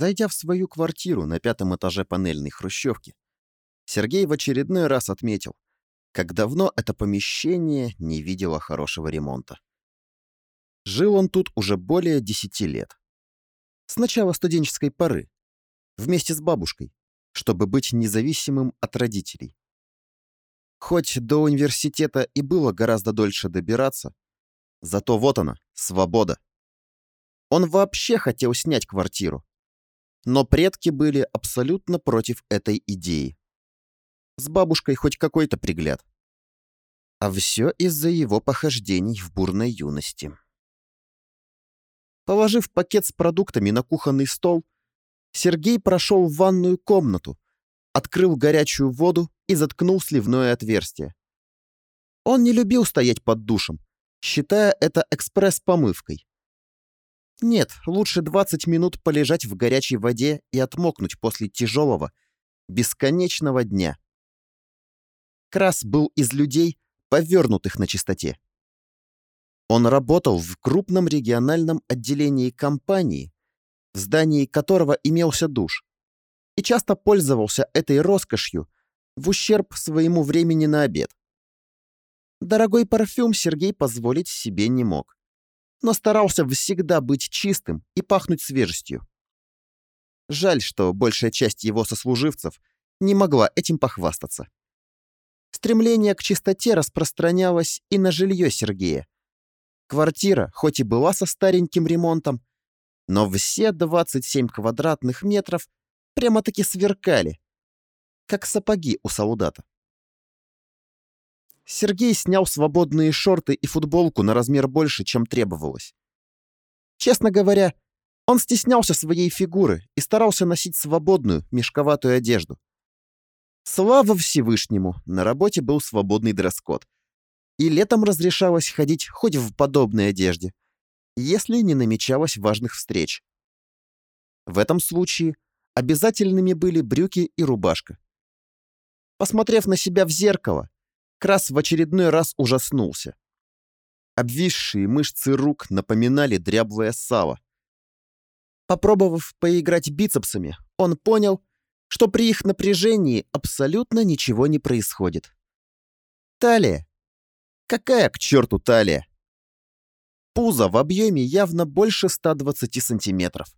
Зайдя в свою квартиру на пятом этаже панельной хрущевки, Сергей в очередной раз отметил, как давно это помещение не видело хорошего ремонта. Жил он тут уже более десяти лет. С начала студенческой поры, вместе с бабушкой, чтобы быть независимым от родителей. Хоть до университета и было гораздо дольше добираться, зато вот она, свобода. Он вообще хотел снять квартиру, но предки были абсолютно против этой идеи. С бабушкой хоть какой-то пригляд. А все из-за его похождений в бурной юности. Положив пакет с продуктами на кухонный стол, Сергей прошел в ванную комнату, открыл горячую воду и заткнул сливное отверстие. Он не любил стоять под душем, считая это экспресс-помывкой. Нет, лучше 20 минут полежать в горячей воде и отмокнуть после тяжелого, бесконечного дня. Крас был из людей, повернутых на чистоте. Он работал в крупном региональном отделении компании, в здании которого имелся душ, и часто пользовался этой роскошью в ущерб своему времени на обед. Дорогой парфюм Сергей позволить себе не мог но старался всегда быть чистым и пахнуть свежестью. Жаль, что большая часть его сослуживцев не могла этим похвастаться. Стремление к чистоте распространялось и на жилье Сергея. Квартира, хоть и была со стареньким ремонтом, но все 27 квадратных метров прямо-таки сверкали, как сапоги у солдата. Сергей снял свободные шорты и футболку на размер больше, чем требовалось. Честно говоря, он стеснялся своей фигуры и старался носить свободную, мешковатую одежду. Слава Всевышнему, на работе был свободный дресс-код. И летом разрешалось ходить хоть в подобной одежде, если не намечалось важных встреч. В этом случае обязательными были брюки и рубашка. Посмотрев на себя в зеркало, Крас в очередной раз ужаснулся. Обвисшие мышцы рук напоминали дряблое сало. Попробовав поиграть бицепсами, он понял, что при их напряжении абсолютно ничего не происходит. Талия. Какая к черту талия? Пузо в объеме явно больше 120 сантиметров.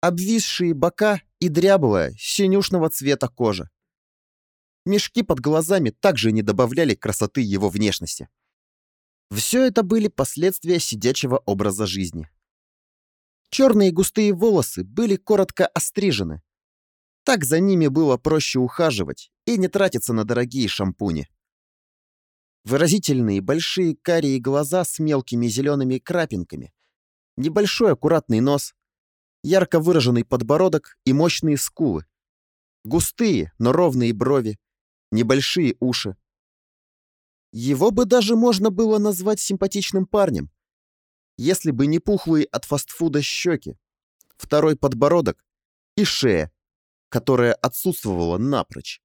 Обвисшие бока и дряблая, синюшного цвета кожа. Мешки под глазами также не добавляли красоты его внешности. Все это были последствия сидячего образа жизни. Черные густые волосы были коротко острижены. Так за ними было проще ухаживать и не тратиться на дорогие шампуни. Выразительные большие карие глаза с мелкими зелеными крапинками, небольшой аккуратный нос, ярко выраженный подбородок и мощные скулы, густые, но ровные брови, небольшие уши. Его бы даже можно было назвать симпатичным парнем, если бы не пухлые от фастфуда щеки, второй подбородок и шея, которая отсутствовала напрочь.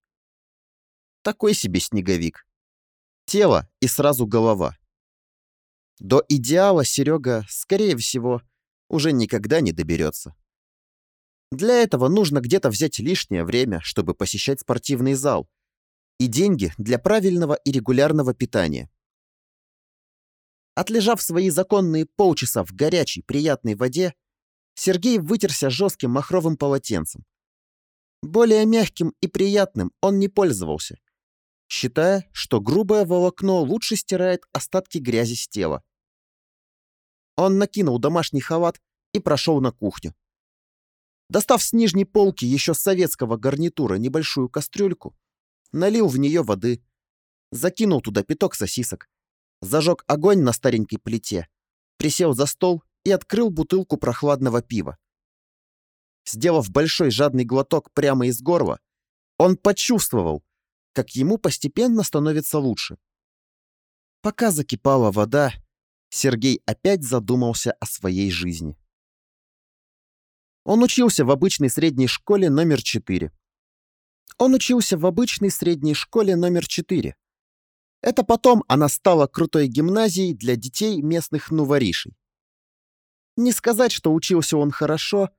Такой себе снеговик. Тело и сразу голова. До идеала Серега, скорее всего, уже никогда не доберется. Для этого нужно где-то взять лишнее время, чтобы посещать спортивный зал – и деньги для правильного и регулярного питания. Отлежав свои законные полчаса в горячей, приятной воде, Сергей вытерся жестким махровым полотенцем. Более мягким и приятным он не пользовался, считая, что грубое волокно лучше стирает остатки грязи с тела. Он накинул домашний халат и прошел на кухню. Достав с нижней полки еще советского гарнитура небольшую кастрюльку, налил в нее воды, закинул туда пяток сосисок, зажег огонь на старенькой плите, присел за стол и открыл бутылку прохладного пива. Сделав большой жадный глоток прямо из горла, он почувствовал, как ему постепенно становится лучше. Пока закипала вода, Сергей опять задумался о своей жизни. Он учился в обычной средней школе номер 4. Он учился в обычной средней школе номер 4. Это потом она стала крутой гимназией для детей местных нуворишей. Не сказать, что учился он хорошо,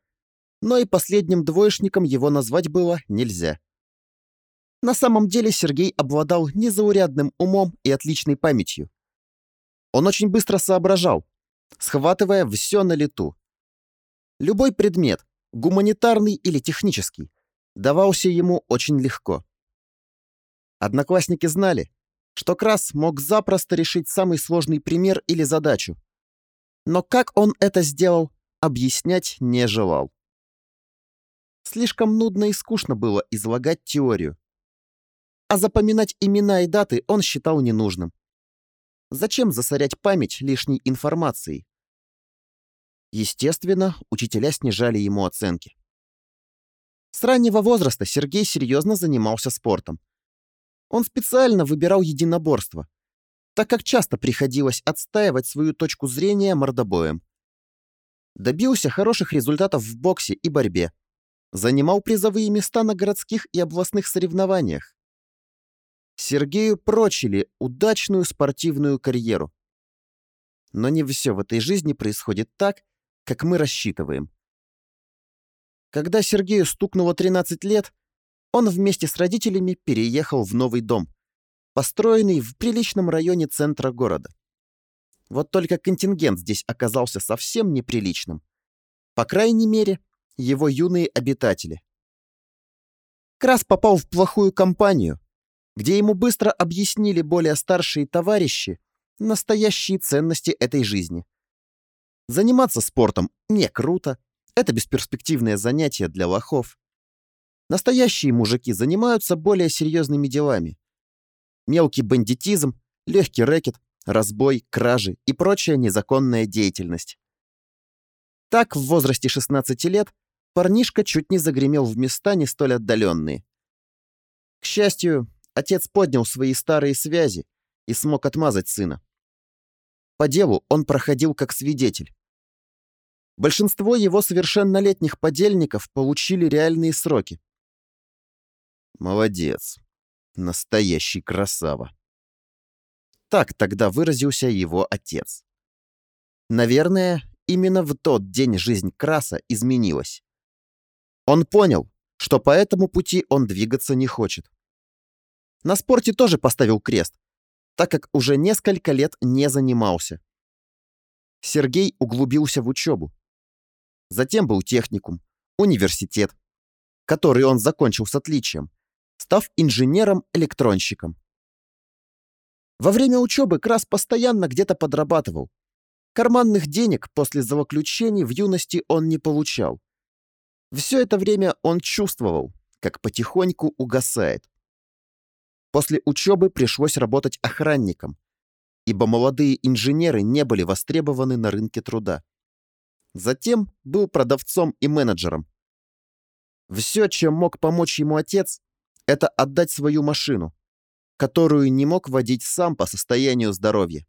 но и последним двоечником его назвать было нельзя. На самом деле Сергей обладал незаурядным умом и отличной памятью. Он очень быстро соображал, схватывая все на лету. Любой предмет, гуманитарный или технический, давался ему очень легко. Одноклассники знали, что Крас мог запросто решить самый сложный пример или задачу. Но как он это сделал, объяснять не желал. Слишком нудно и скучно было излагать теорию. А запоминать имена и даты он считал ненужным. Зачем засорять память лишней информацией? Естественно, учителя снижали ему оценки. С раннего возраста Сергей серьезно занимался спортом. Он специально выбирал единоборство, так как часто приходилось отстаивать свою точку зрения мордобоем. Добился хороших результатов в боксе и борьбе. Занимал призовые места на городских и областных соревнованиях. Сергею прочили удачную спортивную карьеру. Но не все в этой жизни происходит так, как мы рассчитываем. Когда Сергею стукнуло 13 лет, он вместе с родителями переехал в новый дом, построенный в приличном районе центра города. Вот только контингент здесь оказался совсем неприличным. По крайней мере, его юные обитатели. Крас попал в плохую компанию, где ему быстро объяснили более старшие товарищи настоящие ценности этой жизни. Заниматься спортом не круто, это бесперспективное занятие для лохов. Настоящие мужики занимаются более серьезными делами. Мелкий бандитизм, легкий рэкет, разбой, кражи и прочая незаконная деятельность. Так, в возрасте 16 лет парнишка чуть не загремел в места не столь отдаленные. К счастью, отец поднял свои старые связи и смог отмазать сына. По делу он проходил как свидетель. Большинство его совершеннолетних подельников получили реальные сроки. Молодец. Настоящий красава. Так тогда выразился его отец. Наверное, именно в тот день жизнь Краса изменилась. Он понял, что по этому пути он двигаться не хочет. На спорте тоже поставил крест, так как уже несколько лет не занимался. Сергей углубился в учебу. Затем был техникум, университет, который он закончил с отличием, став инженером-электронщиком. Во время учебы Крас постоянно где-то подрабатывал. Карманных денег после злоключений в юности он не получал. Все это время он чувствовал, как потихоньку угасает. После учебы пришлось работать охранником, ибо молодые инженеры не были востребованы на рынке труда. Затем был продавцом и менеджером. Все, чем мог помочь ему отец, это отдать свою машину, которую не мог водить сам по состоянию здоровья.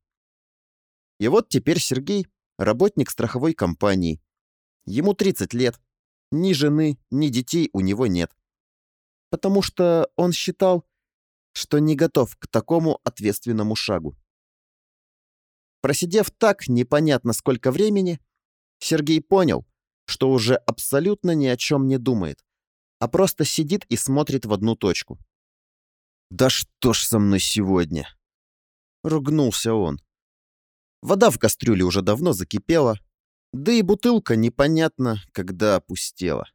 И вот теперь Сергей – работник страховой компании. Ему 30 лет. Ни жены, ни детей у него нет. Потому что он считал, что не готов к такому ответственному шагу. Просидев так непонятно сколько времени, Сергей понял, что уже абсолютно ни о чем не думает, а просто сидит и смотрит в одну точку. «Да что ж со мной сегодня?» Ругнулся он. Вода в кастрюле уже давно закипела, да и бутылка непонятно, когда опустела.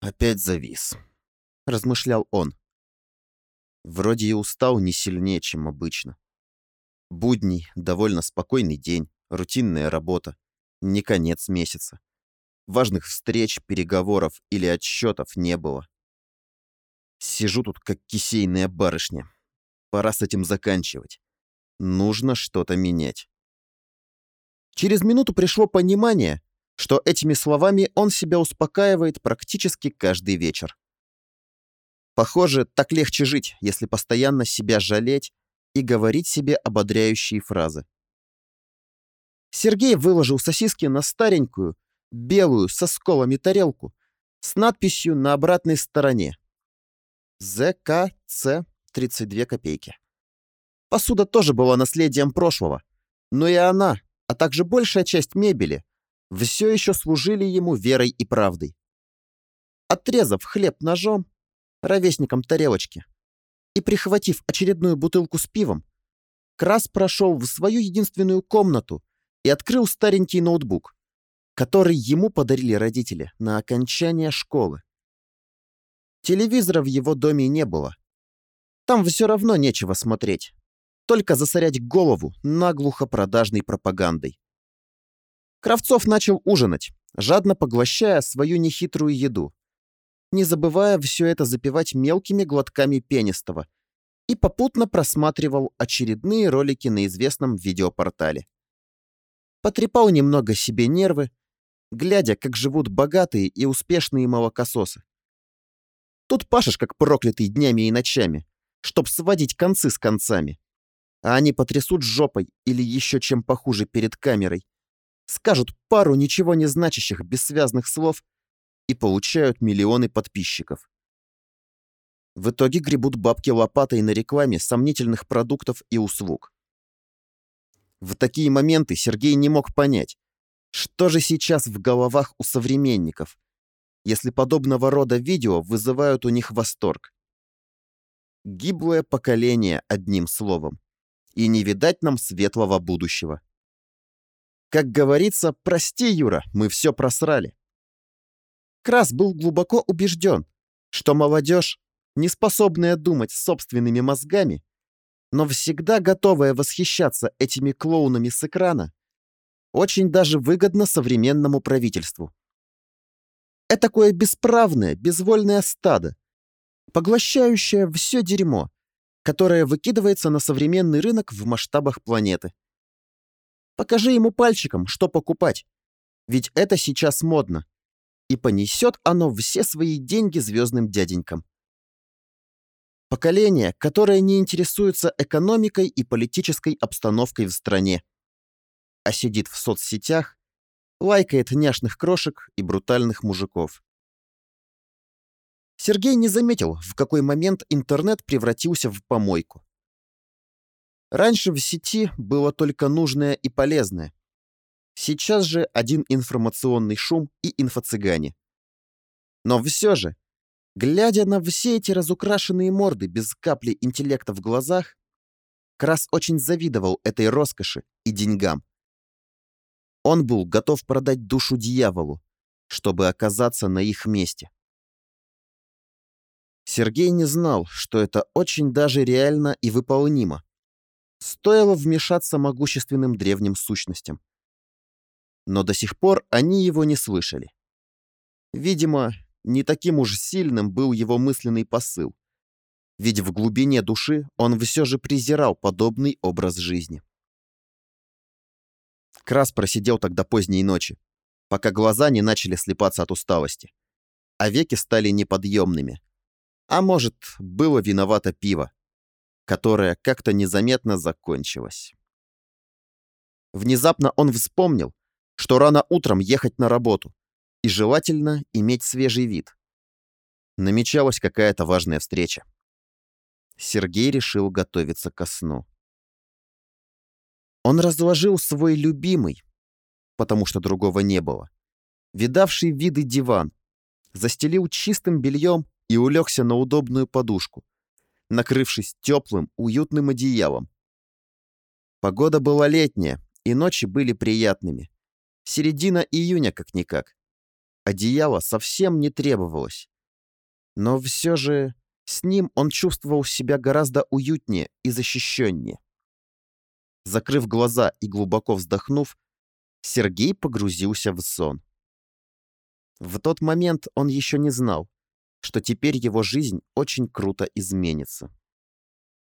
«Опять завис», — размышлял он. Вроде и устал не сильнее, чем обычно. Будний, довольно спокойный день, рутинная работа не конец месяца. Важных встреч, переговоров или отсчетов не было. Сижу тут как кисейная барышня. Пора с этим заканчивать. Нужно что-то менять. Через минуту пришло понимание, что этими словами он себя успокаивает практически каждый вечер. Похоже, так легче жить, если постоянно себя жалеть и говорить себе ободряющие фразы. Сергей выложил сосиски на старенькую, белую, со сколами тарелку с надписью на обратной стороне. ЗКЦ 32 копейки. Посуда тоже была наследием прошлого, но и она, а также большая часть мебели, все еще служили ему верой и правдой. Отрезав хлеб ножом, ровесником тарелочки, и прихватив очередную бутылку с пивом, Крас прошел в свою единственную комнату и открыл старенький ноутбук, который ему подарили родители на окончание школы. Телевизора в его доме не было. Там все равно нечего смотреть, только засорять голову наглухо продажной пропагандой. Кравцов начал ужинать, жадно поглощая свою нехитрую еду, не забывая все это запивать мелкими глотками пенистого, и попутно просматривал очередные ролики на известном видеопортале. Потрепал немного себе нервы, глядя, как живут богатые и успешные молокососы. Тут пашешь, как проклятый днями и ночами, чтоб сводить концы с концами. А они потрясут жопой или еще чем похуже перед камерой, скажут пару ничего не значащих бессвязных слов и получают миллионы подписчиков. В итоге гребут бабки лопатой на рекламе сомнительных продуктов и услуг. В такие моменты Сергей не мог понять, что же сейчас в головах у современников, если подобного рода видео вызывают у них восторг. Гиблое поколение, одним словом. И не видать нам светлого будущего. Как говорится, прости, Юра, мы все просрали. Крас был глубоко убежден, что молодежь, не способная думать собственными мозгами, но всегда готовая восхищаться этими клоунами с экрана, очень даже выгодно современному правительству. Этакое бесправное, безвольное стадо, поглощающее все дерьмо, которое выкидывается на современный рынок в масштабах планеты. Покажи ему пальчиком, что покупать, ведь это сейчас модно и понесет оно все свои деньги звездным дяденькам. Поколение, которое не интересуется экономикой и политической обстановкой в стране, а сидит в соцсетях, лайкает няшных крошек и брутальных мужиков. Сергей не заметил, в какой момент интернет превратился в помойку. Раньше в сети было только нужное и полезное, Сейчас же один информационный шум и инфо-цыгане. Но все же, глядя на все эти разукрашенные морды без капли интеллекта в глазах, Крас очень завидовал этой роскоши и деньгам. Он был готов продать душу дьяволу, чтобы оказаться на их месте. Сергей не знал, что это очень даже реально и выполнимо. Стоило вмешаться могущественным древним сущностям но до сих пор они его не слышали. Видимо, не таким уж сильным был его мысленный посыл, ведь в глубине души он все же презирал подобный образ жизни. Крас просидел тогда поздней ночи, пока глаза не начали слепаться от усталости, а веки стали неподъемными. А может, было виновато пиво, которое как-то незаметно закончилось. Внезапно он вспомнил, что рано утром ехать на работу и желательно иметь свежий вид. Намечалась какая-то важная встреча. Сергей решил готовиться ко сну. Он разложил свой любимый, потому что другого не было, видавший виды диван, застелил чистым бельем и улегся на удобную подушку, накрывшись теплым, уютным одеялом. Погода была летняя, и ночи были приятными. Середина июня как-никак. Одеяло совсем не требовалось. Но все же с ним он чувствовал себя гораздо уютнее и защищеннее. Закрыв глаза и глубоко вздохнув, Сергей погрузился в сон. В тот момент он еще не знал, что теперь его жизнь очень круто изменится.